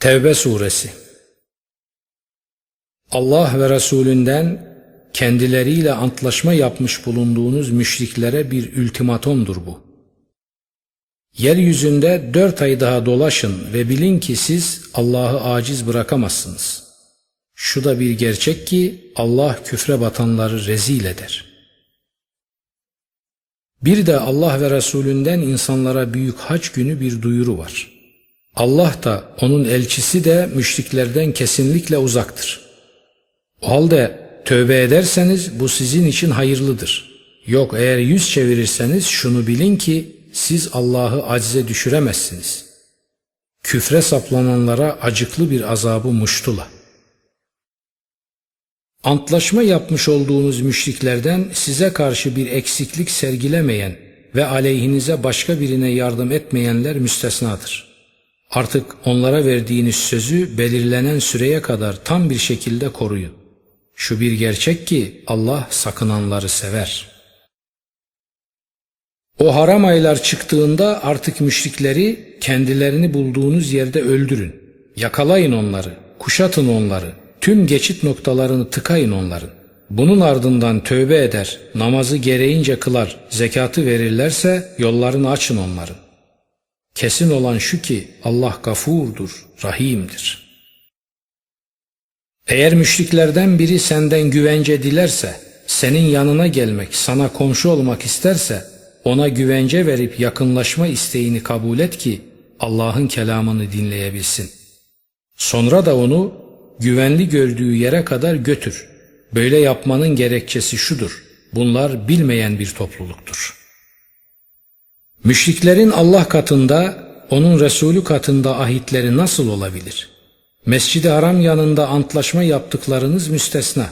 Tevbe suresi Allah ve Resulünden kendileriyle antlaşma yapmış bulunduğunuz müşriklere bir ultimatomdur bu. Yeryüzünde dört ay daha dolaşın ve bilin ki siz Allah'ı aciz bırakamazsınız. Şu da bir gerçek ki Allah küfre batanları rezil eder. Bir de Allah ve Resulünden insanlara büyük haç günü bir duyuru var. Allah da onun elçisi de müşriklerden kesinlikle uzaktır. O halde tövbe ederseniz bu sizin için hayırlıdır. Yok eğer yüz çevirirseniz şunu bilin ki siz Allah'ı acize düşüremezsiniz. Küfre saplananlara acıklı bir azabı muştula. Antlaşma yapmış olduğunuz müşriklerden size karşı bir eksiklik sergilemeyen ve aleyhinize başka birine yardım etmeyenler müstesnadır. Artık onlara verdiğiniz sözü belirlenen süreye kadar tam bir şekilde koruyun. Şu bir gerçek ki Allah sakınanları sever. O haram aylar çıktığında artık müşrikleri kendilerini bulduğunuz yerde öldürün. Yakalayın onları, kuşatın onları, tüm geçit noktalarını tıkayın onların. Bunun ardından tövbe eder, namazı gereğince kılar, zekatı verirlerse yollarını açın onların. Kesin olan şu ki Allah gafurdur, rahimdir. Eğer müşriklerden biri senden güvence dilerse, senin yanına gelmek, sana komşu olmak isterse, ona güvence verip yakınlaşma isteğini kabul et ki Allah'ın kelamını dinleyebilsin. Sonra da onu güvenli gördüğü yere kadar götür. Böyle yapmanın gerekçesi şudur. Bunlar bilmeyen bir topluluktur. Müşriklerin Allah katında, onun Resulü katında ahitleri nasıl olabilir? Mescid-i Haram yanında antlaşma yaptıklarınız müstesna.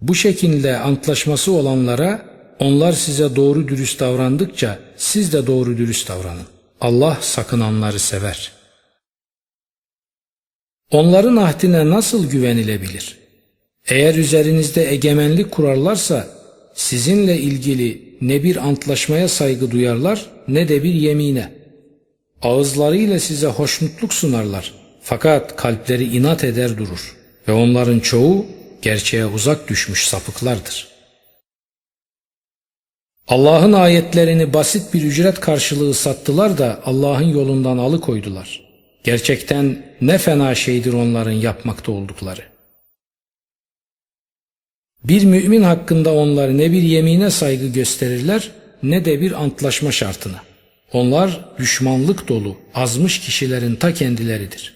Bu şekilde antlaşması olanlara onlar size doğru dürüst davrandıkça siz de doğru dürüst davranın. Allah sakınanları sever. Onların ahdine nasıl güvenilebilir? Eğer üzerinizde egemenlik kurarlarsa sizinle ilgili ne bir antlaşmaya saygı duyarlar ne de bir yemine. Ağızlarıyla size hoşnutluk sunarlar fakat kalpleri inat eder durur ve onların çoğu gerçeğe uzak düşmüş sapıklardır. Allah'ın ayetlerini basit bir ücret karşılığı sattılar da Allah'ın yolundan alıkoydular. Gerçekten ne fena şeydir onların yapmakta oldukları. Bir mümin hakkında onlar ne bir yemine saygı gösterirler ne de bir antlaşma şartına. Onlar düşmanlık dolu, azmış kişilerin ta kendileridir.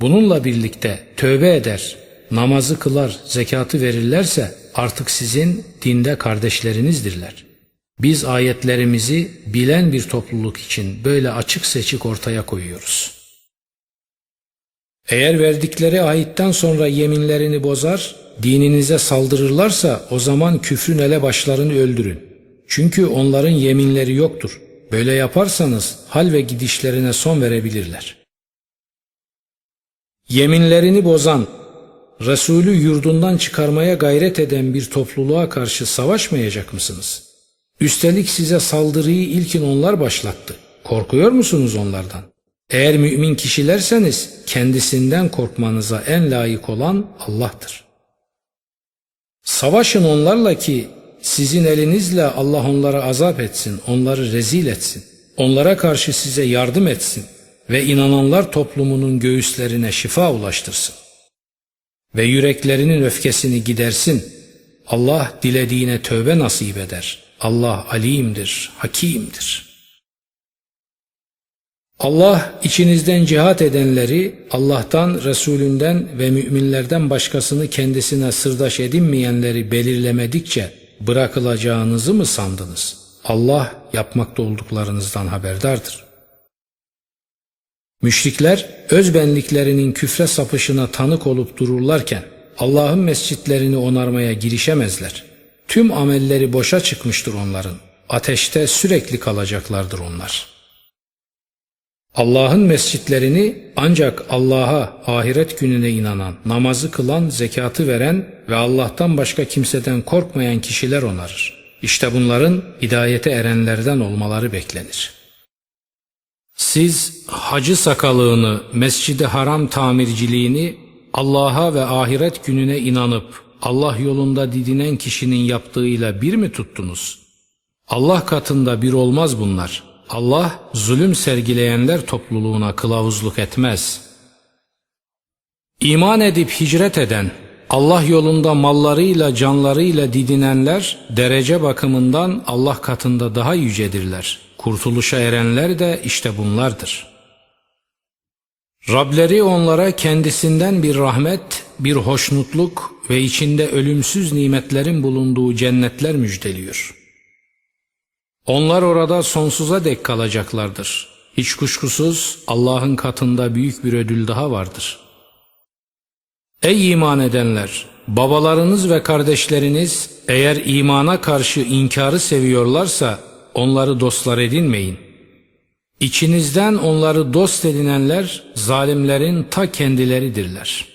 Bununla birlikte tövbe eder, namazı kılar, zekatı verirlerse artık sizin dinde kardeşlerinizdirler. Biz ayetlerimizi bilen bir topluluk için böyle açık seçik ortaya koyuyoruz. Eğer verdikleri ayitten sonra yeminlerini bozar, dininize saldırırlarsa o zaman küfrün ele başlarını öldürün. Çünkü onların yeminleri yoktur. Böyle yaparsanız hal ve gidişlerine son verebilirler. Yeminlerini bozan, Resulü yurdundan çıkarmaya gayret eden bir topluluğa karşı savaşmayacak mısınız? Üstelik size saldırıyı ilkin onlar başlattı. Korkuyor musunuz onlardan? Eğer mümin kişilerseniz kendisinden korkmanıza en layık olan Allah'tır. Savaşın onlarla ki sizin elinizle Allah onlara azap etsin, onları rezil etsin. Onlara karşı size yardım etsin ve inananlar toplumunun göğüslerine şifa ulaştırsın. Ve yüreklerinin öfkesini gidersin. Allah dilediğine tövbe nasip eder. Allah alimdir, hakimdir. Allah içinizden cihat edenleri Allah'tan, Resulünden ve müminlerden başkasını kendisine sırdaş edinmeyenleri belirlemedikçe bırakılacağınızı mı sandınız? Allah yapmakta olduklarınızdan haberdardır. Müşrikler özbenliklerinin küfre sapışına tanık olup dururlarken Allah'ın mescitlerini onarmaya girişemezler. Tüm amelleri boşa çıkmıştır onların. Ateşte sürekli kalacaklardır onlar. Allah'ın mescitlerini ancak Allah'a ahiret gününe inanan, namazı kılan, zekatı veren ve Allah'tan başka kimseden korkmayan kişiler onarır. İşte bunların hidayete erenlerden olmaları beklenir.'' Siz hacı sakalığını, mescidi haram tamirciliğini Allah'a ve ahiret gününe inanıp Allah yolunda didinen kişinin yaptığıyla bir mi tuttunuz? Allah katında bir olmaz bunlar. Allah zulüm sergileyenler topluluğuna kılavuzluk etmez. İman edip hicret eden, Allah yolunda mallarıyla canlarıyla didinenler derece bakımından Allah katında daha yücedirler. Kurtuluşa erenler de işte bunlardır. Rableri onlara kendisinden bir rahmet, bir hoşnutluk ve içinde ölümsüz nimetlerin bulunduğu cennetler müjdeliyor. Onlar orada sonsuza dek kalacaklardır. Hiç kuşkusuz Allah'ın katında büyük bir ödül daha vardır. Ey iman edenler! Babalarınız ve kardeşleriniz eğer imana karşı inkarı seviyorlarsa onları dostlar edinmeyin. İçinizden onları dost edinenler zalimlerin ta kendileridirler.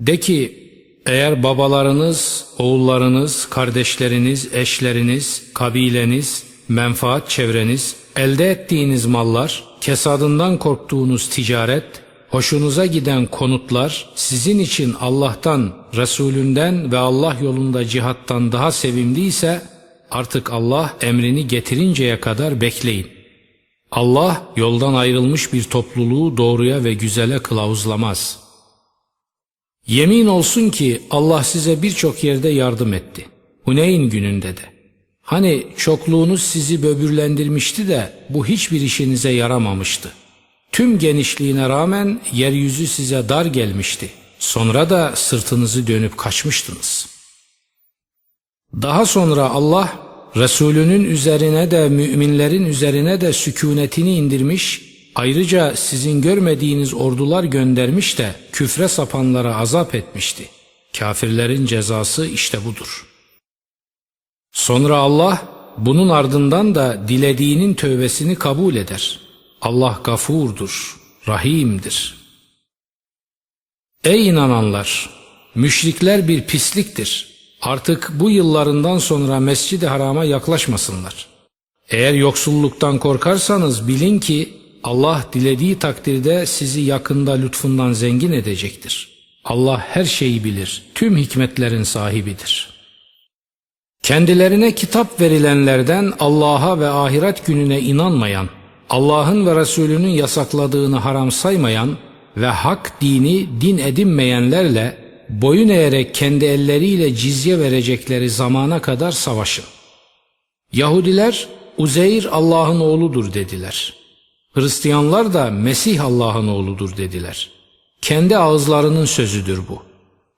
De ki eğer babalarınız, oğullarınız, kardeşleriniz, eşleriniz, kabileniz, menfaat çevreniz, elde ettiğiniz mallar, kesadından korktuğunuz ticaret, hoşunuza giden konutlar sizin için Allah'tan, Resulünden ve Allah yolunda cihattan daha sevimliyse artık Allah emrini getirinceye kadar bekleyin. Allah yoldan ayrılmış bir topluluğu doğruya ve güzele kılavuzlamaz. Yemin olsun ki Allah size birçok yerde yardım etti. Huneyn gününde de. Hani çokluğunuz sizi böbürlendirmişti de bu hiçbir işinize yaramamıştı. Tüm genişliğine rağmen yeryüzü size dar gelmişti. Sonra da sırtınızı dönüp kaçmıştınız. Daha sonra Allah Resulünün üzerine de müminlerin üzerine de sükunetini indirmiş, ayrıca sizin görmediğiniz ordular göndermiş de küfre sapanlara azap etmişti. Kafirlerin cezası işte budur. Sonra Allah bunun ardından da dilediğinin tövbesini kabul eder. Allah gafurdur, rahimdir. Ey inananlar! Müşrikler bir pisliktir. Artık bu yıllarından sonra Mescid-i Haram'a yaklaşmasınlar. Eğer yoksulluktan korkarsanız bilin ki Allah dilediği takdirde sizi yakında lütfundan zengin edecektir. Allah her şeyi bilir, tüm hikmetlerin sahibidir. Kendilerine kitap verilenlerden Allah'a ve ahiret gününe inanmayan, Allah'ın ve Resulünün yasakladığını haram saymayan ve hak dini din edinmeyenlerle boyun eğerek kendi elleriyle cizye verecekleri zamana kadar savaşın. Yahudiler Uzeyr Allah'ın oğludur dediler. Hristiyanlar da Mesih Allah'ın oğludur dediler. Kendi ağızlarının sözüdür bu.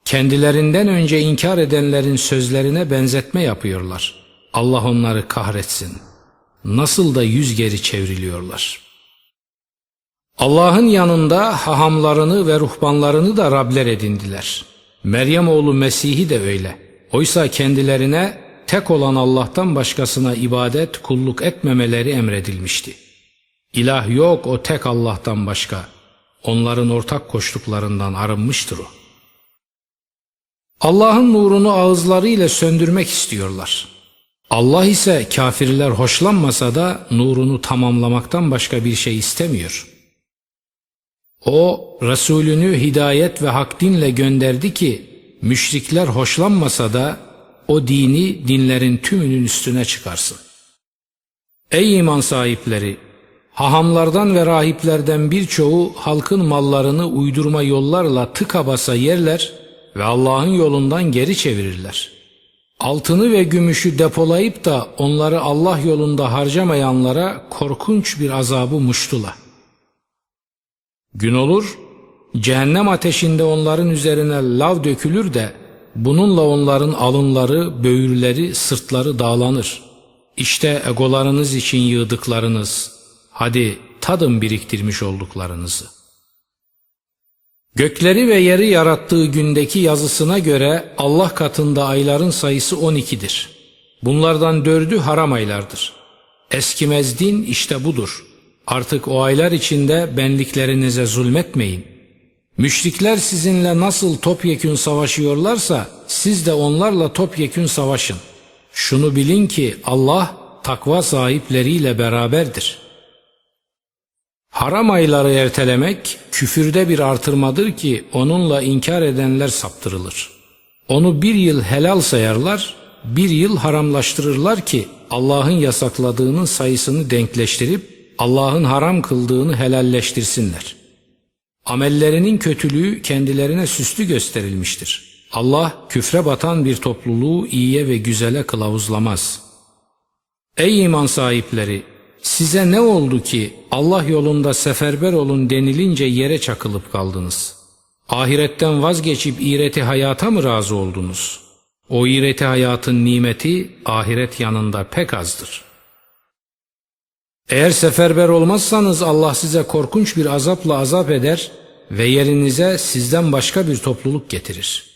Kendilerinden önce inkar edenlerin sözlerine benzetme yapıyorlar. Allah onları kahretsin. Nasıl da yüz geri çevriliyorlar. Allah'ın yanında hahamlarını ve ruhbanlarını da Rabler edindiler. Meryem oğlu Mesih'i de öyle. Oysa kendilerine tek olan Allah'tan başkasına ibadet, kulluk etmemeleri emredilmişti. İlah yok o tek Allah'tan başka. Onların ortak koştuklarından arınmıştır o. Allah'ın nurunu ağızlarıyla söndürmek istiyorlar. Allah ise kafirler hoşlanmasa da nurunu tamamlamaktan başka bir şey istemiyor. O Resulünü hidayet ve hak dinle gönderdi ki müşrikler hoşlanmasa da o dini dinlerin tümünün üstüne çıkarsın. Ey iman sahipleri! Hahamlardan ve rahiplerden birçoğu halkın mallarını uydurma yollarla tıka basa yerler ve Allah'ın yolundan geri çevirirler. Altını ve gümüşü depolayıp da onları Allah yolunda harcamayanlara korkunç bir azabı muştula. Gün olur, cehennem ateşinde onların üzerine lav dökülür de bununla onların alınları, böğürleri, sırtları dağlanır. İşte egolarınız için yığdıklarınız, hadi tadın biriktirmiş olduklarınızı. Gökleri ve yeri yarattığı gündeki yazısına göre Allah katında ayların sayısı 12'dir. Bunlardan dördü haram aylardır. Eskimez din işte budur. Artık o aylar içinde benliklerinize zulmetmeyin. Müşrikler sizinle nasıl topyekün savaşıyorlarsa siz de onlarla topyekün savaşın. Şunu bilin ki Allah takva sahipleriyle beraberdir.'' Haram ayları ertelemek küfürde bir artırmadır ki onunla inkar edenler saptırılır. Onu bir yıl helal sayarlar, bir yıl haramlaştırırlar ki Allah'ın yasakladığının sayısını denkleştirip Allah'ın haram kıldığını helalleştirsinler. Amellerinin kötülüğü kendilerine süslü gösterilmiştir. Allah küfre batan bir topluluğu iyiye ve güzele kılavuzlamaz. Ey iman sahipleri! Size ne oldu ki Allah yolunda seferber olun denilince yere çakılıp kaldınız? Ahiretten vazgeçip iğreti hayata mı razı oldunuz? O iğreti hayatın nimeti ahiret yanında pek azdır. Eğer seferber olmazsanız Allah size korkunç bir azapla azap eder ve yerinize sizden başka bir topluluk getirir.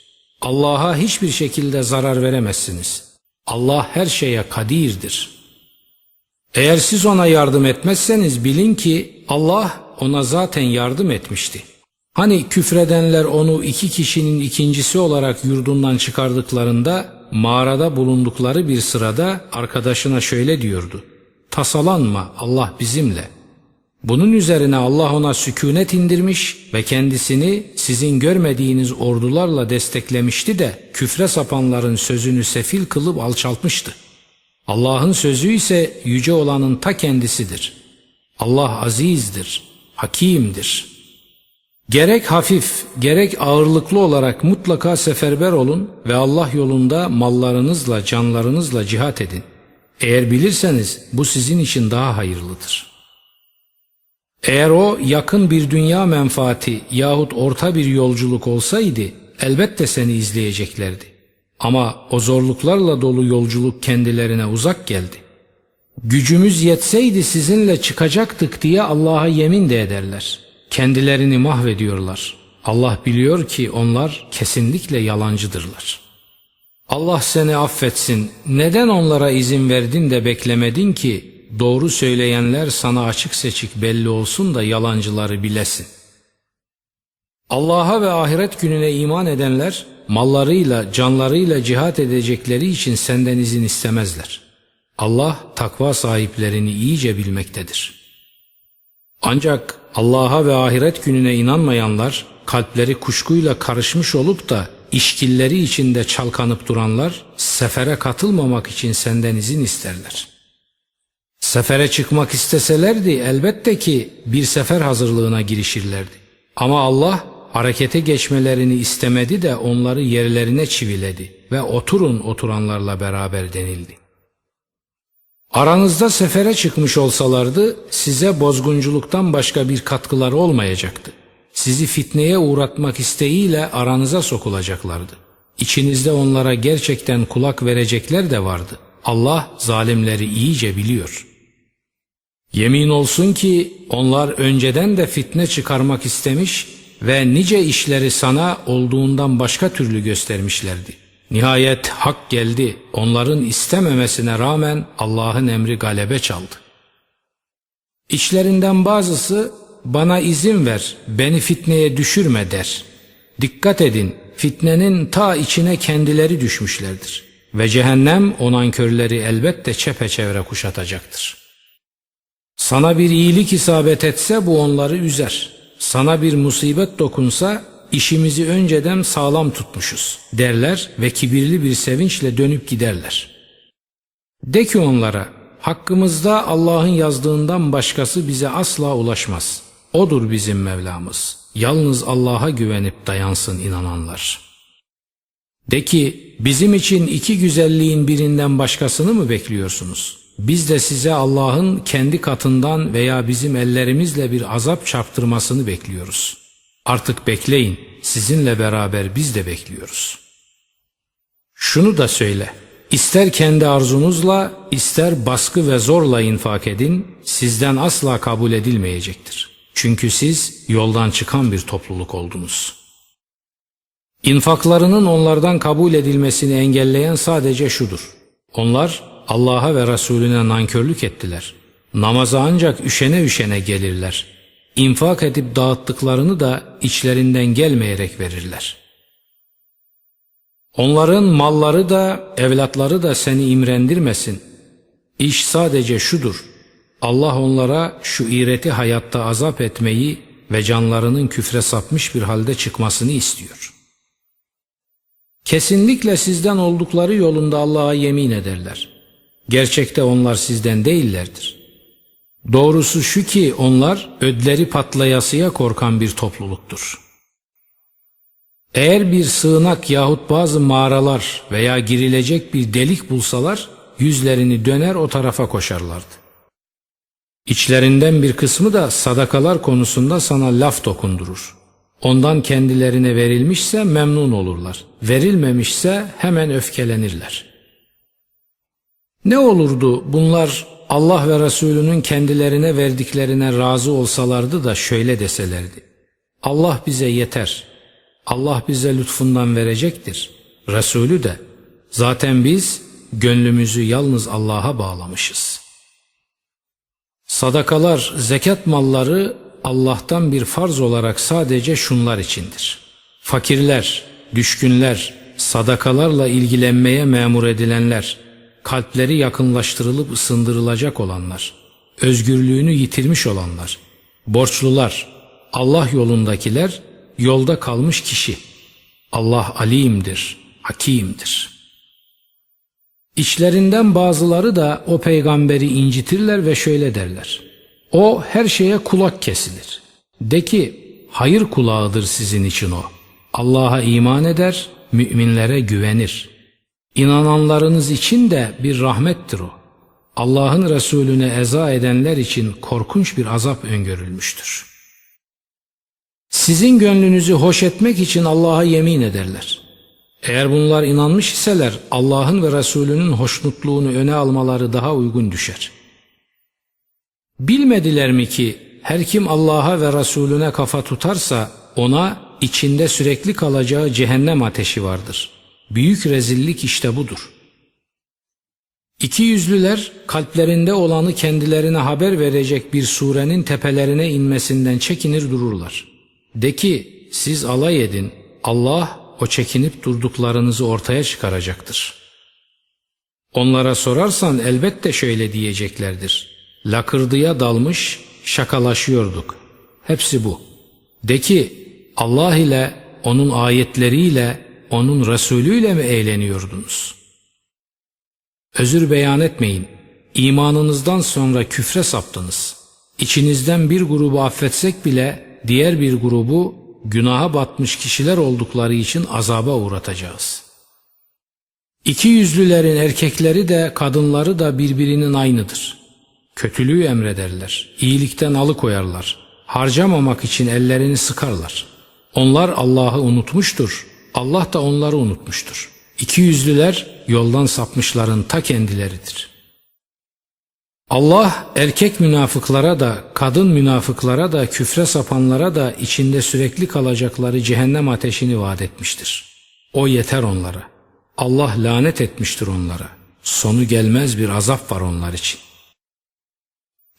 Allah'a hiçbir şekilde zarar veremezsiniz. Allah her şeye kadirdir. Eğer siz ona yardım etmezseniz bilin ki Allah ona zaten yardım etmişti. Hani küfredenler onu iki kişinin ikincisi olarak yurdundan çıkardıklarında mağarada bulundukları bir sırada arkadaşına şöyle diyordu. Tasalanma Allah bizimle. Bunun üzerine Allah ona sükunet indirmiş ve kendisini sizin görmediğiniz ordularla desteklemişti de küfre sapanların sözünü sefil kılıp alçaltmıştı. Allah'ın sözü ise yüce olanın ta kendisidir. Allah azizdir, hakimdir. Gerek hafif, gerek ağırlıklı olarak mutlaka seferber olun ve Allah yolunda mallarınızla, canlarınızla cihat edin. Eğer bilirseniz bu sizin için daha hayırlıdır. Eğer o yakın bir dünya menfaati yahut orta bir yolculuk olsaydı elbette seni izleyeceklerdi. Ama o zorluklarla dolu yolculuk kendilerine uzak geldi. Gücümüz yetseydi sizinle çıkacaktık diye Allah'a yemin de ederler. Kendilerini mahvediyorlar. Allah biliyor ki onlar kesinlikle yalancıdırlar. Allah seni affetsin. Neden onlara izin verdin de beklemedin ki doğru söyleyenler sana açık seçik belli olsun da yalancıları bilesin. Allah'a ve ahiret gününe iman edenler mallarıyla, canlarıyla cihat edecekleri için senden izin istemezler. Allah takva sahiplerini iyice bilmektedir. Ancak Allah'a ve ahiret gününe inanmayanlar, kalpleri kuşkuyla karışmış olup da işkilleri içinde çalkanıp duranlar, sefere katılmamak için senden izin isterler. Sefere çıkmak isteselerdi elbette ki bir sefer hazırlığına girişirlerdi. Ama Allah harekete geçmelerini istemedi de onları yerlerine çiviledi ve oturun oturanlarla beraber denildi. Aranızda sefere çıkmış olsalardı size bozgunculuktan başka bir katkıları olmayacaktı. Sizi fitneye uğratmak isteğiyle aranıza sokulacaklardı. İçinizde onlara gerçekten kulak verecekler de vardı. Allah zalimleri iyice biliyor. Yemin olsun ki onlar önceden de fitne çıkarmak istemiş ve nice işleri sana olduğundan başka türlü göstermişlerdi. Nihayet hak geldi. Onların istememesine rağmen Allah'ın emri galebe çaldı. İçlerinden bazısı bana izin ver, beni fitneye düşürme der. Dikkat edin, fitnenin ta içine kendileri düşmüşlerdir. Ve cehennem o nankörleri elbette çepeçevre kuşatacaktır. Sana bir iyilik isabet etse bu onları üzer. Sana bir musibet dokunsa işimizi önceden sağlam tutmuşuz derler ve kibirli bir sevinçle dönüp giderler. De ki onlara hakkımızda Allah'ın yazdığından başkası bize asla ulaşmaz. Odur bizim Mevlamız. Yalnız Allah'a güvenip dayansın inananlar. De ki bizim için iki güzelliğin birinden başkasını mı bekliyorsunuz? Biz de size Allah'ın kendi katından veya bizim ellerimizle bir azap çarptırmasını bekliyoruz.'' Artık bekleyin, sizinle beraber biz de bekliyoruz. Şunu da söyle, ister kendi arzunuzla, ister baskı ve zorla infak edin, sizden asla kabul edilmeyecektir. Çünkü siz yoldan çıkan bir topluluk oldunuz. İnfaklarının onlardan kabul edilmesini engelleyen sadece şudur. Onlar Allah'a ve Resulüne nankörlük ettiler. Namaza ancak üşene üşene gelirler infak edip dağıttıklarını da içlerinden gelmeyerek verirler. Onların malları da evlatları da seni imrendirmesin. İş sadece şudur. Allah onlara şu iğreti hayatta azap etmeyi ve canlarının küfre sapmış bir halde çıkmasını istiyor. Kesinlikle sizden oldukları yolunda Allah'a yemin ederler. Gerçekte onlar sizden değillerdir. Doğrusu şu ki onlar ödleri patlayasıya korkan bir topluluktur. Eğer bir sığınak yahut bazı mağaralar veya girilecek bir delik bulsalar yüzlerini döner o tarafa koşarlardı. İçlerinden bir kısmı da sadakalar konusunda sana laf dokundurur. Ondan kendilerine verilmişse memnun olurlar. Verilmemişse hemen öfkelenirler. Ne olurdu bunlar Allah ve Resulünün kendilerine verdiklerine razı olsalardı da şöyle deselerdi. Allah bize yeter. Allah bize lütfundan verecektir. Resulü de. Zaten biz gönlümüzü yalnız Allah'a bağlamışız. Sadakalar, zekat malları Allah'tan bir farz olarak sadece şunlar içindir. Fakirler, düşkünler, sadakalarla ilgilenmeye memur edilenler, kalpleri yakınlaştırılıp ısındırılacak olanlar, özgürlüğünü yitirmiş olanlar, borçlular, Allah yolundakiler, yolda kalmış kişi. Allah alimdir, hakimdir. İçlerinden bazıları da o peygamberi incitirler ve şöyle derler. O her şeye kulak kesilir. De ki hayır kulağıdır sizin için o. Allah'a iman eder, müminlere güvenir. İnananlarınız için de bir rahmettir o. Allah'ın Resulüne eza edenler için korkunç bir azap öngörülmüştür. Sizin gönlünüzü hoş etmek için Allah'a yemin ederler. Eğer bunlar inanmış iseler Allah'ın ve Resulünün hoşnutluğunu öne almaları daha uygun düşer. Bilmediler mi ki her kim Allah'a ve Resulüne kafa tutarsa ona içinde sürekli kalacağı cehennem ateşi vardır. Büyük rezillik işte budur. İki yüzlüler kalplerinde olanı kendilerine haber verecek bir surenin tepelerine inmesinden çekinir dururlar. De ki siz alay edin Allah o çekinip durduklarınızı ortaya çıkaracaktır. Onlara sorarsan elbette şöyle diyeceklerdir. Lakırdıya dalmış şakalaşıyorduk. Hepsi bu. De ki Allah ile onun ayetleriyle onun Resulüyle mi eğleniyordunuz? Özür beyan etmeyin. İmanınızdan sonra küfre saptınız. İçinizden bir grubu affetsek bile diğer bir grubu günaha batmış kişiler oldukları için azaba uğratacağız. İki yüzlülerin erkekleri de kadınları da birbirinin aynıdır. Kötülüğü emrederler, iyilikten alıkoyarlar, harcamamak için ellerini sıkarlar. Onlar Allah'ı unutmuştur, Allah da onları unutmuştur. İki yüzlüler yoldan sapmışların ta kendileridir. Allah erkek münafıklara da kadın münafıklara da küfre sapanlara da içinde sürekli kalacakları cehennem ateşini vaat etmiştir. O yeter onlara. Allah lanet etmiştir onlara. Sonu gelmez bir azap var onlar için.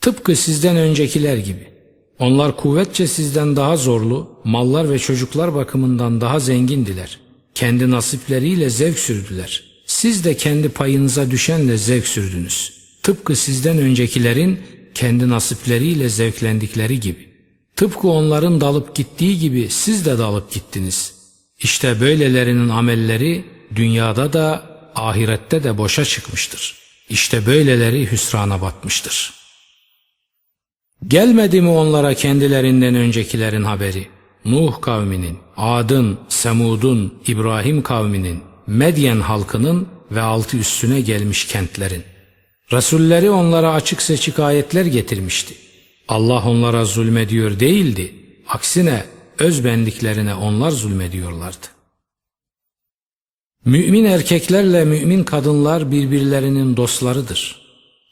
Tıpkı sizden öncekiler gibi. Onlar kuvvetçe sizden daha zorlu, mallar ve çocuklar bakımından daha zengindiler. Kendi nasipleriyle zevk sürdüler. Siz de kendi payınıza düşenle zevk sürdünüz. Tıpkı sizden öncekilerin kendi nasipleriyle zevklendikleri gibi. Tıpkı onların dalıp gittiği gibi siz de dalıp gittiniz. İşte böylelerinin amelleri dünyada da ahirette de boşa çıkmıştır. İşte böyleleri hüsrana batmıştır. Gelmedi mi onlara kendilerinden öncekilerin haberi? Nuh kavminin, Ad'ın, Semud'un, İbrahim kavminin, Medyen halkının ve altı üstüne gelmiş kentlerin. Resulleri onlara açık seçik ayetler getirmişti. Allah onlara zulmediyor değildi. Aksine özbendiklerine onlar zulmediyorlardı. Mümin erkeklerle mümin kadınlar birbirlerinin dostlarıdır.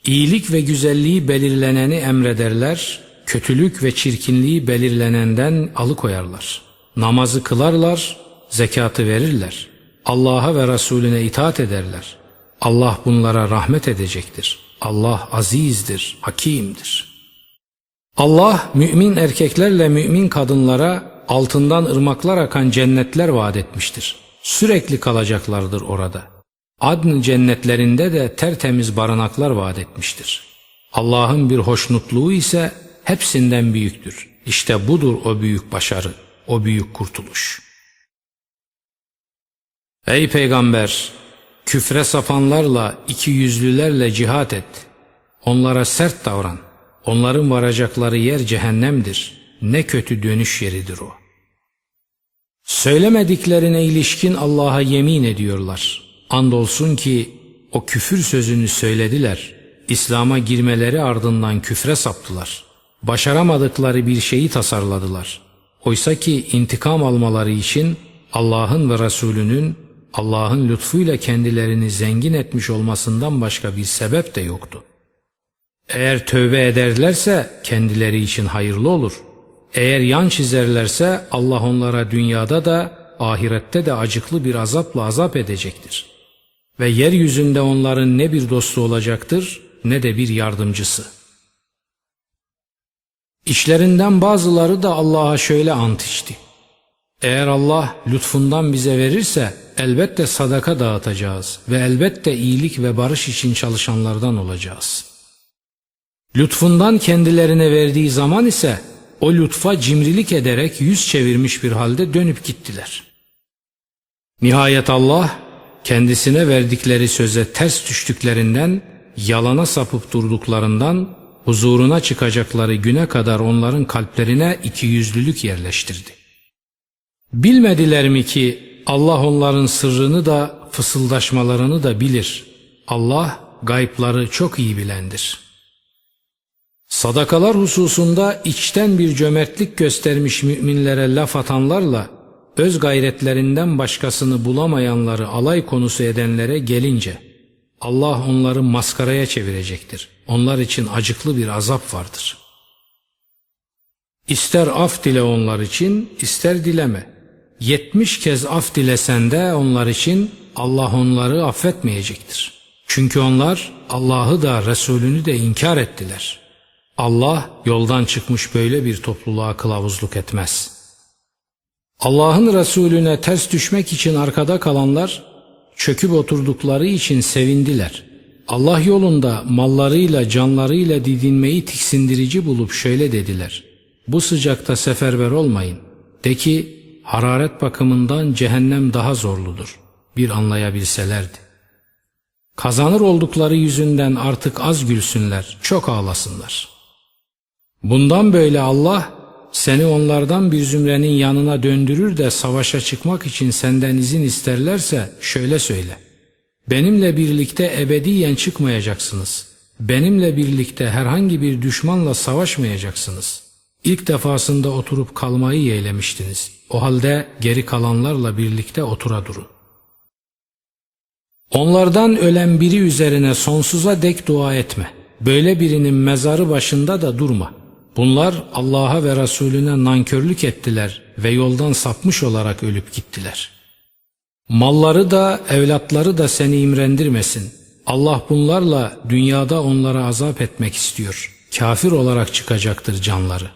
İyilik ve güzelliği belirleneni emrederler, kötülük ve çirkinliği belirlenenden alıkoyarlar. Namazı kılarlar, zekatı verirler. Allah'a ve Resulüne itaat ederler. Allah bunlara rahmet edecektir. Allah azizdir, hakimdir. Allah mümin erkeklerle mümin kadınlara altından ırmaklar akan cennetler vaat etmiştir. Sürekli kalacaklardır orada. Adn cennetlerinde de tertemiz barınaklar vaat etmiştir. Allah'ın bir hoşnutluğu ise hepsinden büyüktür. İşte budur o büyük başarı, o büyük kurtuluş. Ey peygamber! Küfre sapanlarla, iki yüzlülerle cihat et. Onlara sert davran. Onların varacakları yer cehennemdir. Ne kötü dönüş yeridir o. Söylemediklerine ilişkin Allah'a yemin ediyorlar. Andolsun ki o küfür sözünü söylediler. İslam'a girmeleri ardından küfre saptılar. Başaramadıkları bir şeyi tasarladılar. Oysa ki intikam almaları için Allah'ın ve Resulünün Allah'ın lütfuyla kendilerini zengin etmiş olmasından başka bir sebep de yoktu. Eğer tövbe ederlerse kendileri için hayırlı olur. Eğer yan çizerlerse Allah onlara dünyada da ahirette de acıklı bir azapla azap edecektir. Ve yeryüzünde onların ne bir dostu olacaktır ne de bir yardımcısı. İşlerinden bazıları da Allah'a şöyle ant içti. Eğer Allah lütfundan bize verirse elbette sadaka dağıtacağız ve elbette iyilik ve barış için çalışanlardan olacağız. Lütfundan kendilerine verdiği zaman ise o lütfa cimrilik ederek yüz çevirmiş bir halde dönüp gittiler. Nihayet Allah kendisine verdikleri söze ters düştüklerinden, yalana sapıp durduklarından, huzuruna çıkacakları güne kadar onların kalplerine iki yüzlülük yerleştirdi. Bilmediler mi ki Allah onların sırrını da fısıldaşmalarını da bilir. Allah gaypları çok iyi bilendir. Sadakalar hususunda içten bir cömertlik göstermiş müminlere laf atanlarla öz gayretlerinden başkasını bulamayanları alay konusu edenlere gelince Allah onları maskaraya çevirecektir. Onlar için acıklı bir azap vardır. İster af dile onlar için, ister dileme. Yetmiş kez af dilesen de onlar için Allah onları affetmeyecektir. Çünkü onlar Allah'ı da Resulünü de inkar ettiler. Allah yoldan çıkmış böyle bir topluluğa kılavuzluk etmez. Allah'ın Resulüne ters düşmek için arkada kalanlar çöküp oturdukları için sevindiler. Allah yolunda mallarıyla canlarıyla didinmeyi tiksindirici bulup şöyle dediler. Bu sıcakta seferber olmayın. De ki hararet bakımından cehennem daha zorludur. Bir anlayabilselerdi. Kazanır oldukları yüzünden artık az gülsünler, çok ağlasınlar. Bundan böyle Allah seni onlardan bir zümrenin yanına döndürür de savaşa çıkmak için senden izin isterlerse şöyle söyle. Benimle birlikte ebediyen çıkmayacaksınız. Benimle birlikte herhangi bir düşmanla savaşmayacaksınız. İlk defasında oturup kalmayı yeğlemiştiniz. O halde geri kalanlarla birlikte otura durun. Onlardan ölen biri üzerine sonsuza dek dua etme. Böyle birinin mezarı başında da durma. Bunlar Allah'a ve Resulüne nankörlük ettiler ve yoldan sapmış olarak ölüp gittiler. Malları da evlatları da seni imrendirmesin. Allah bunlarla dünyada onlara azap etmek istiyor. Kafir olarak çıkacaktır canları.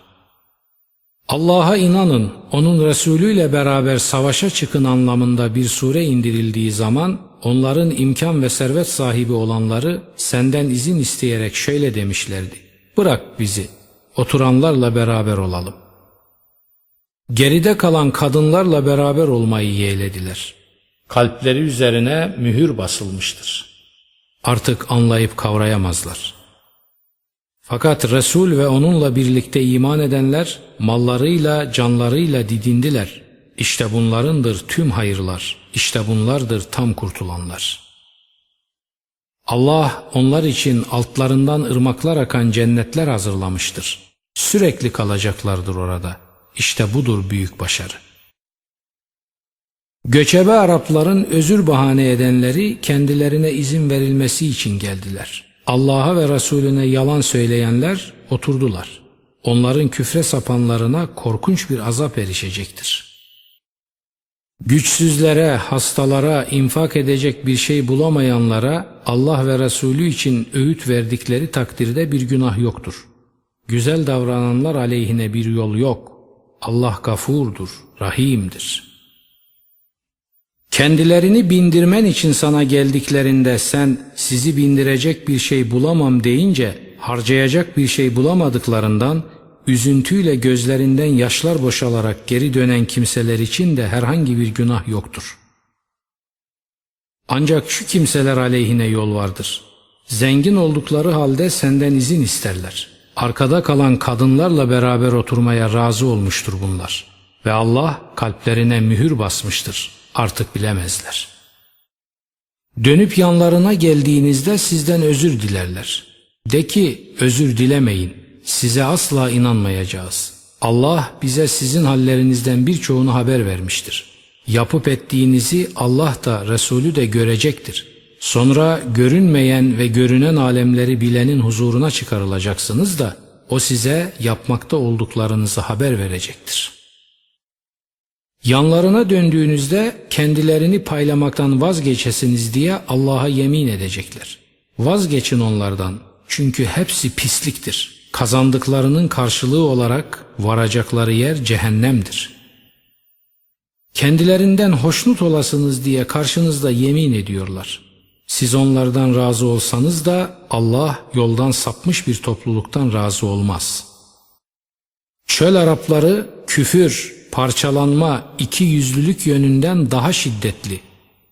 Allah'a inanın, onun Resulü ile beraber savaşa çıkın anlamında bir sure indirildiği zaman onların imkan ve servet sahibi olanları senden izin isteyerek şöyle demişlerdi. Bırak bizi, oturanlarla beraber olalım. Geride kalan kadınlarla beraber olmayı yeğlediler. Kalpleri üzerine mühür basılmıştır. Artık anlayıp kavrayamazlar. Fakat Resul ve onunla birlikte iman edenler mallarıyla canlarıyla didindiler. İşte bunlarındır tüm hayırlar, işte bunlardır tam kurtulanlar.'' Allah onlar için altlarından ırmaklar akan cennetler hazırlamıştır. Sürekli kalacaklardır orada. İşte budur büyük başarı. Göçebe Arapların özür bahane edenleri kendilerine izin verilmesi için geldiler. Allah'a ve Resulüne yalan söyleyenler oturdular. Onların küfre sapanlarına korkunç bir azap erişecektir. Güçsüzlere, hastalara, infak edecek bir şey bulamayanlara Allah ve Resulü için öğüt verdikleri takdirde bir günah yoktur. Güzel davrananlar aleyhine bir yol yok. Allah gafurdur, rahimdir. Kendilerini bindirmen için sana geldiklerinde sen sizi bindirecek bir şey bulamam deyince harcayacak bir şey bulamadıklarından üzüntüyle gözlerinden yaşlar boşalarak geri dönen kimseler için de herhangi bir günah yoktur. Ancak şu kimseler aleyhine yol vardır. Zengin oldukları halde senden izin isterler. Arkada kalan kadınlarla beraber oturmaya razı olmuştur bunlar. Ve Allah kalplerine mühür basmıştır. Artık bilemezler. Dönüp yanlarına geldiğinizde sizden özür dilerler. De ki özür dilemeyin. Size asla inanmayacağız. Allah bize sizin hallerinizden birçoğunu haber vermiştir. Yapıp ettiğinizi Allah da Resulü de görecektir. Sonra görünmeyen ve görünen alemleri bilenin huzuruna çıkarılacaksınız da o size yapmakta olduklarınızı haber verecektir. Yanlarına döndüğünüzde kendilerini paylamaktan vazgeçesiniz diye Allah'a yemin edecekler. Vazgeçin onlardan çünkü hepsi pisliktir. Kazandıklarının karşılığı olarak varacakları yer cehennemdir. Kendilerinden hoşnut olasınız diye karşınızda yemin ediyorlar. Siz onlardan razı olsanız da Allah yoldan sapmış bir topluluktan razı olmaz. Çöl Arapları küfür, parçalanma, iki yüzlülük yönünden daha şiddetli.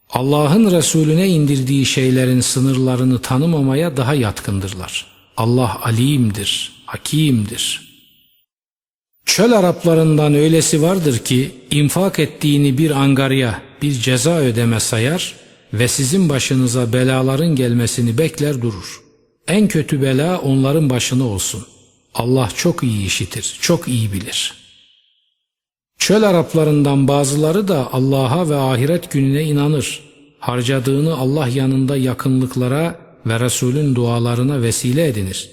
Allah'ın Resulüne indirdiği şeylerin sınırlarını tanımamaya daha yatkındırlar. Allah alimdir, hakimdir. Çöl Araplarından öylesi vardır ki infak ettiğini bir angarya, bir ceza ödeme sayar ve sizin başınıza belaların gelmesini bekler durur. En kötü bela onların başına olsun. Allah çok iyi işitir, çok iyi bilir. Çöl Araplarından bazıları da Allah'a ve ahiret gününe inanır. Harcadığını Allah yanında yakınlıklara ve Resulün dualarına vesile edinir.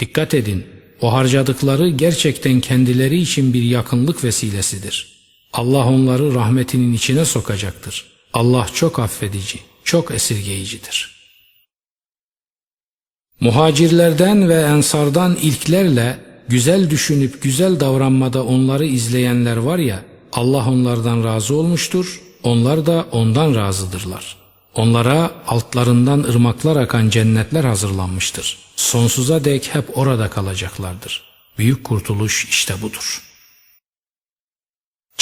Dikkat edin, o harcadıkları gerçekten kendileri için bir yakınlık vesilesidir. Allah onları rahmetinin içine sokacaktır. Allah çok affedici, çok esirgeyicidir. Muhacirlerden ve ensardan ilklerle güzel düşünüp güzel davranmada onları izleyenler var ya, Allah onlardan razı olmuştur, onlar da ondan razıdırlar. Onlara altlarından ırmaklar akan cennetler hazırlanmıştır. Sonsuza dek hep orada kalacaklardır. Büyük kurtuluş işte budur.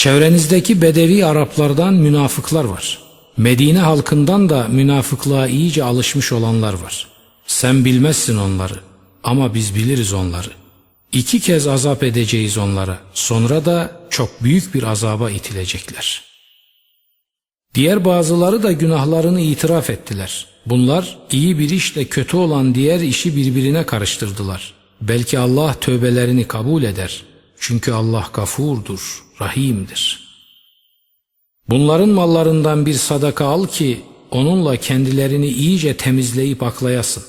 Çevrenizdeki Bedevi Araplardan münafıklar var. Medine halkından da münafıklığa iyice alışmış olanlar var. Sen bilmezsin onları ama biz biliriz onları. İki kez azap edeceğiz onlara. Sonra da çok büyük bir azaba itilecekler. Diğer bazıları da günahlarını itiraf ettiler. Bunlar iyi bir işle kötü olan diğer işi birbirine karıştırdılar. Belki Allah tövbelerini kabul eder. Çünkü Allah gafurdur, rahimdir. Bunların mallarından bir sadaka al ki onunla kendilerini iyice temizleyip aklayasın.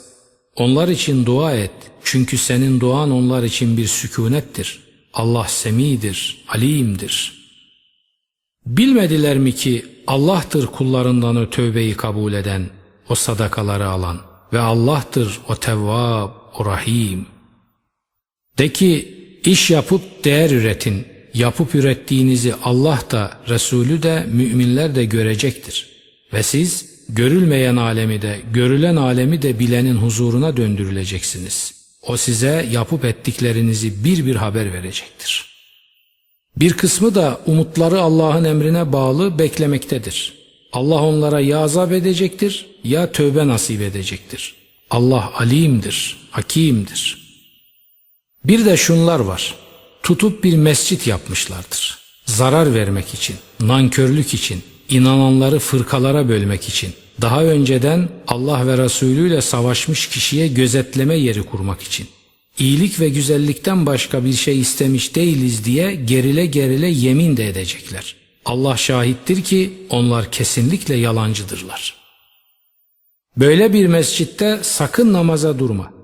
Onlar için dua et. Çünkü senin duan onlar için bir sükunettir. Allah semidir, alimdir. Bilmediler mi ki Allah'tır kullarından o tövbeyi kabul eden, o sadakaları alan ve Allah'tır o tevvab, o rahim. De ki iş yapıp değer üretin. Yapıp ürettiğinizi Allah da, Resulü de, müminler de görecektir. Ve siz görülmeyen alemi de, görülen alemi de bilenin huzuruna döndürüleceksiniz. O size yapıp ettiklerinizi bir bir haber verecektir. Bir kısmı da umutları Allah'ın emrine bağlı beklemektedir. Allah onlara ya azap edecektir ya tövbe nasip edecektir. Allah alimdir, hakimdir. Bir de şunlar var. Tutup bir mescit yapmışlardır. Zarar vermek için, nankörlük için, inananları fırkalara bölmek için, daha önceden Allah ve Resulü ile savaşmış kişiye gözetleme yeri kurmak için, iyilik ve güzellikten başka bir şey istemiş değiliz diye gerile gerile yemin de edecekler. Allah şahittir ki onlar kesinlikle yalancıdırlar. Böyle bir mescitte sakın namaza durma.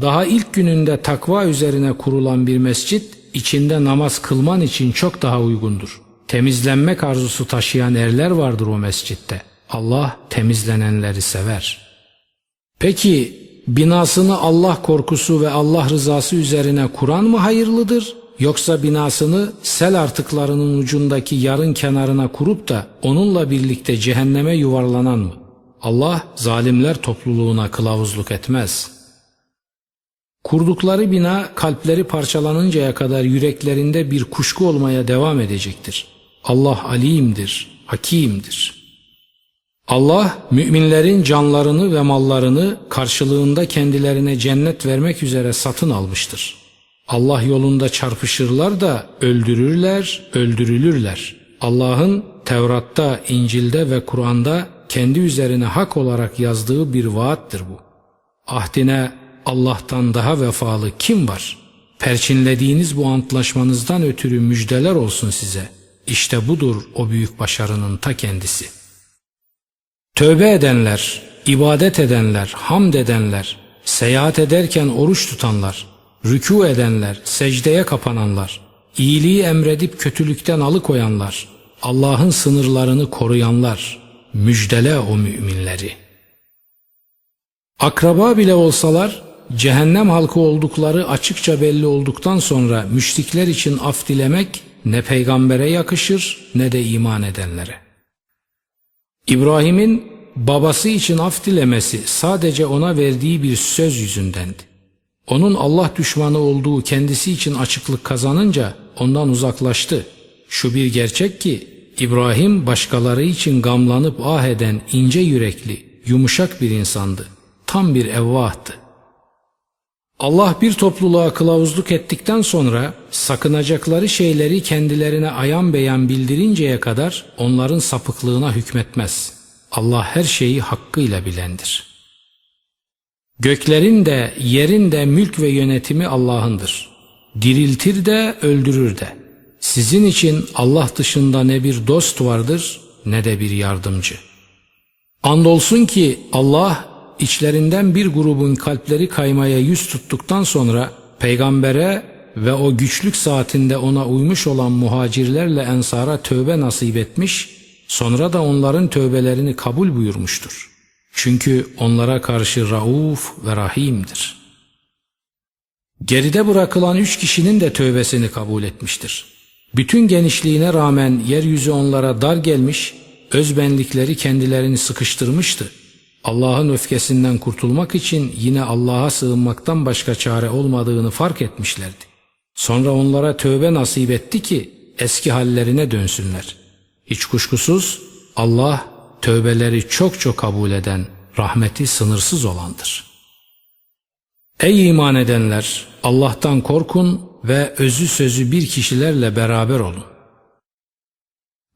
Daha ilk gününde takva üzerine kurulan bir mescit içinde namaz kılman için çok daha uygundur. Temizlenmek arzusu taşıyan erler vardır o mescitte. Allah temizlenenleri sever. Peki binasını Allah korkusu ve Allah rızası üzerine kuran mı hayırlıdır? Yoksa binasını sel artıklarının ucundaki yarın kenarına kurup da onunla birlikte cehenneme yuvarlanan mı? Allah zalimler topluluğuna kılavuzluk etmez.'' Kurdukları bina kalpleri parçalanıncaya kadar yüreklerinde bir kuşku olmaya devam edecektir. Allah alimdir, hakimdir. Allah müminlerin canlarını ve mallarını karşılığında kendilerine cennet vermek üzere satın almıştır. Allah yolunda çarpışırlar da öldürürler, öldürülürler. Allah'ın Tevrat'ta, İncil'de ve Kur'an'da kendi üzerine hak olarak yazdığı bir vaattir bu. Ahdine Allah'tan daha vefalı kim var? Perçinlediğiniz bu antlaşmanızdan ötürü müjdeler olsun size. İşte budur o büyük başarının ta kendisi. Tövbe edenler, ibadet edenler, hamd edenler, seyahat ederken oruç tutanlar, rükû edenler, secdeye kapananlar, iyiliği emredip kötülükten alıkoyanlar, Allah'ın sınırlarını koruyanlar, müjdele o müminleri. Akraba bile olsalar, cehennem halkı oldukları açıkça belli olduktan sonra müşrikler için af dilemek ne peygambere yakışır ne de iman edenlere. İbrahim'in babası için af dilemesi sadece ona verdiği bir söz yüzündendi. Onun Allah düşmanı olduğu kendisi için açıklık kazanınca ondan uzaklaştı. Şu bir gerçek ki İbrahim başkaları için gamlanıp ah eden ince yürekli, yumuşak bir insandı. Tam bir evvahtı. Allah bir topluluğa kılavuzluk ettikten sonra sakınacakları şeyleri kendilerine ayan beyan bildirinceye kadar onların sapıklığına hükmetmez. Allah her şeyi hakkıyla bilendir. Göklerin de yerin de mülk ve yönetimi Allah'ındır. Diriltir de öldürür de. Sizin için Allah dışında ne bir dost vardır ne de bir yardımcı. Andolsun ki Allah içlerinden bir grubun kalpleri kaymaya yüz tuttuktan sonra peygambere ve o güçlük saatinde ona uymuş olan muhacirlerle ensara tövbe nasip etmiş, sonra da onların tövbelerini kabul buyurmuştur. Çünkü onlara karşı rauf ve rahimdir. Geride bırakılan üç kişinin de tövbesini kabul etmiştir. Bütün genişliğine rağmen yeryüzü onlara dar gelmiş, özbenlikleri kendilerini sıkıştırmıştı. Allah'ın öfkesinden kurtulmak için yine Allah'a sığınmaktan başka çare olmadığını fark etmişlerdi. Sonra onlara tövbe nasip etti ki eski hallerine dönsünler. Hiç kuşkusuz Allah tövbeleri çok çok kabul eden, rahmeti sınırsız olandır. Ey iman edenler! Allah'tan korkun ve özü sözü bir kişilerle beraber olun.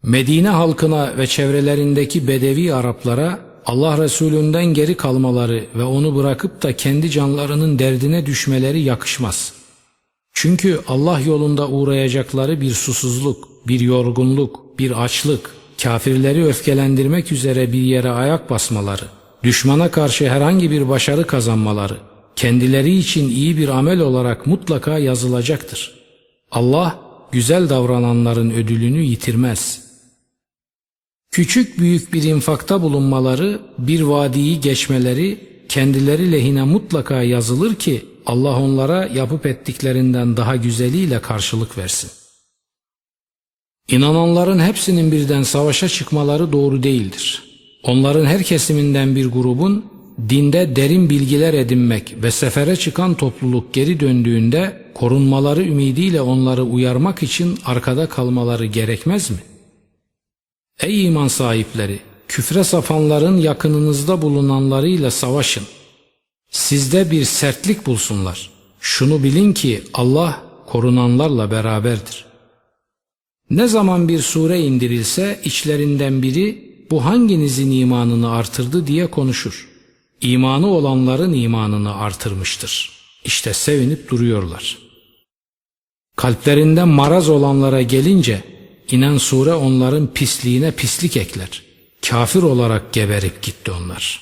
Medine halkına ve çevrelerindeki Bedevi Araplara Allah Resulünden geri kalmaları ve onu bırakıp da kendi canlarının derdine düşmeleri yakışmaz. Çünkü Allah yolunda uğrayacakları bir susuzluk, bir yorgunluk, bir açlık, kafirleri öfkelendirmek üzere bir yere ayak basmaları, düşmana karşı herhangi bir başarı kazanmaları, kendileri için iyi bir amel olarak mutlaka yazılacaktır. Allah güzel davrananların ödülünü yitirmez.'' Küçük büyük bir infakta bulunmaları, bir vadiyi geçmeleri kendileri lehine mutlaka yazılır ki Allah onlara yapıp ettiklerinden daha güzeliyle karşılık versin. İnananların hepsinin birden savaşa çıkmaları doğru değildir. Onların her kesiminden bir grubun dinde derin bilgiler edinmek ve sefere çıkan topluluk geri döndüğünde korunmaları ümidiyle onları uyarmak için arkada kalmaları gerekmez mi?'' Ey iman sahipleri! Küfre sapanların yakınınızda bulunanlarıyla savaşın. Sizde bir sertlik bulsunlar. Şunu bilin ki Allah korunanlarla beraberdir. Ne zaman bir sure indirilse içlerinden biri bu hanginizin imanını artırdı diye konuşur. İmanı olanların imanını artırmıştır. İşte sevinip duruyorlar. Kalplerinde maraz olanlara gelince inen sure onların pisliğine pislik ekler. Kafir olarak geberip gitti onlar.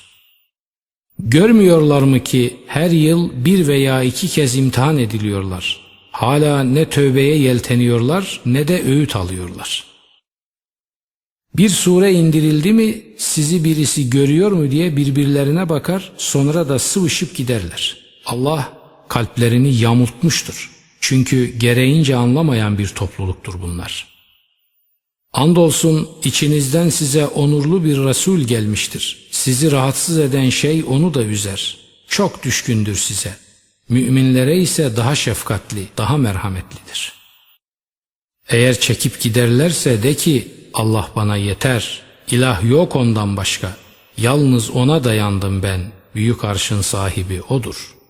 Görmüyorlar mı ki her yıl bir veya iki kez imtihan ediliyorlar. Hala ne tövbeye yelteniyorlar ne de öğüt alıyorlar. Bir sure indirildi mi sizi birisi görüyor mu diye birbirlerine bakar sonra da sıvışıp giderler. Allah kalplerini yamultmuştur. Çünkü gereğince anlamayan bir topluluktur bunlar.'' Andolsun içinizden size onurlu bir Resul gelmiştir. Sizi rahatsız eden şey onu da üzer. Çok düşkündür size. Müminlere ise daha şefkatli, daha merhametlidir. Eğer çekip giderlerse de ki Allah bana yeter, ilah yok ondan başka. Yalnız ona dayandım ben, büyük arşın sahibi odur.''